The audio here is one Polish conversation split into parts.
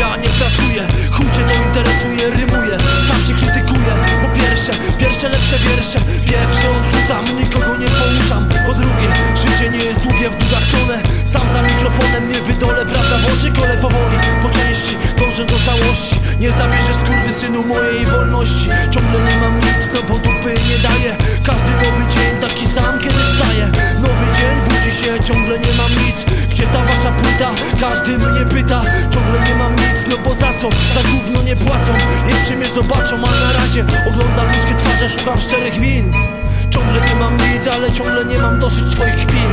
Ja nie pracuję, chuj to interesuje, rymuję Sam się krytykuję, po pierwsze, pierwsze lepsze wiersze. Pierwsze odrzucam, nikogo nie pouczam. Po drugie, życie nie jest długie, w długach tonę Sam za mikrofonem nie wydolę, prawda w oczy kole powoli. Po części, dążę do całości. Nie zawierzę synu mojej wolności. Ciągle nie mam nic, no bo dupy nie daję. Każdy nowy dzień taki sam, kiedy wstaję. Nowy dzień budzi się, ciągle nie mam nic. Gdzie ta wasza płyta? Każdy mnie pyta za gówno nie płacą. Jeszcze mnie zobaczą, a na razie Oglądam ludzkie twarze, szukam szczerych min. Ciągle nie mam nic, ale ciągle nie mam dosyć twoich kpin.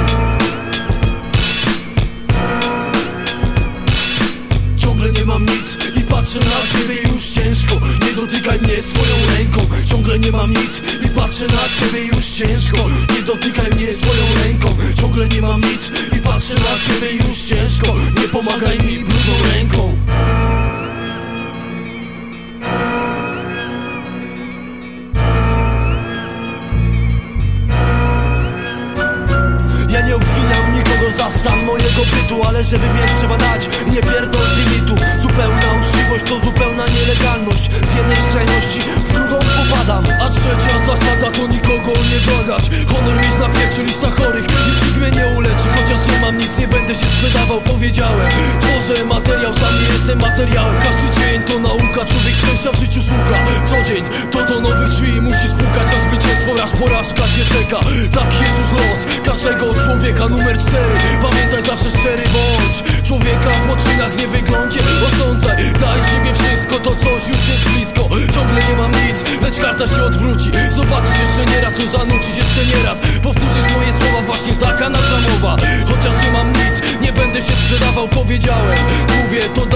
Ciągle nie mam nic i patrzę na ciebie już ciężko. Nie dotykaj mnie swoją ręką Ciągle nie mam nic i patrzę na ciebie już ciężko. Nie dotykaj mnie swoją ręką Ciągle nie mam nic i patrzę na ciebie już ciężko. Nie pomagaj mi bytu Ale żeby mieć trzeba dać, nie pierdol limitu. Zupełna uczciwość to zupełna nielegalność. Z jednej skrajności w drugą popadam. A trzecia zasada to nikogo nie błagać. Honor mieć na pieczy lista chorych. Nikt mnie nie uleczy, chociaż nie mam nic Nie będę się sprzedawał, powiedziałem Tworzę nie jestem materiałem Każdy dzień to nauka, człowiek szczęścia w życiu szuka. Co dzień to do nowych drzwi musisz pukać Na zwycięstwo raz porażka cię czeka. Taki jest już los każdego człowieka. Numer cztery Pamiętaj zawsze szczery bądź. Człowieka po czynach nie wyglądzie. Osądzaj, daj siebie wszystko. To coś już jest blisko. Ciągle nie mam nic, lecz karta się odwróci. Zobaczysz jeszcze nieraz, to zanucisz jeszcze nieraz. Powtórzysz moje słowa, właśnie taka nasza mowa. Chociaż nie mam nic, nie będę się sprzedawał Powiedziałem, mówię to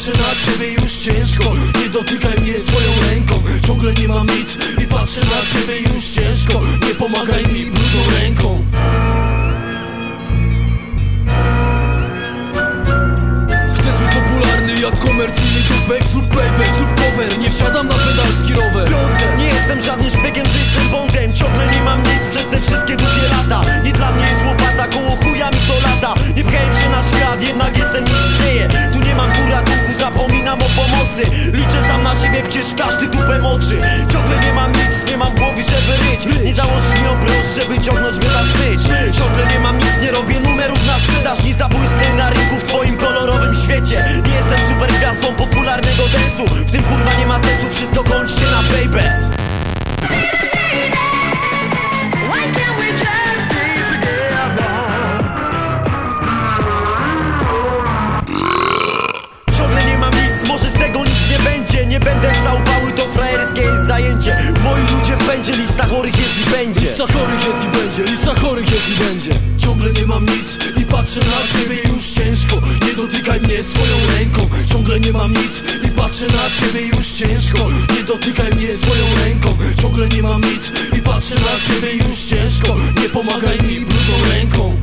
patrzę na ciebie już ciężko. Nie dotykaj mnie swoją ręką. Ciągle nie mam nic i patrzę na ciebie już ciężko. Nie pomagaj mi brudną ręką. Chcesz być popularny jak komercyjny dupek Zrób playback, zrób cover Nie wsiadam na przecież każdy dupę moczy. Ciągle nie mam nic, nie mam głowy, żeby ryć Nie założysz mi obroż, żeby ciągnąć mnie za smycz Ciągle nie mam nic, nie robię numerów na sprzedaż. Nie zabłysnę na rynku w twoim kolorowym świecie. Nie jestem super gwiazdą popularnego densu. W tym kurwa nie ma sensu, wszystko kończy się na baby patrzę na ciebie już ciężko. Nie dotykaj mnie swoją ręką. Ciągle nie mam nic i patrzę na ciebie już ciężko. Nie dotykaj mnie swoją ręką. Ciągle nie mam nic i patrzę na ciebie już ciężko. Nie pomagaj mi brudną ręką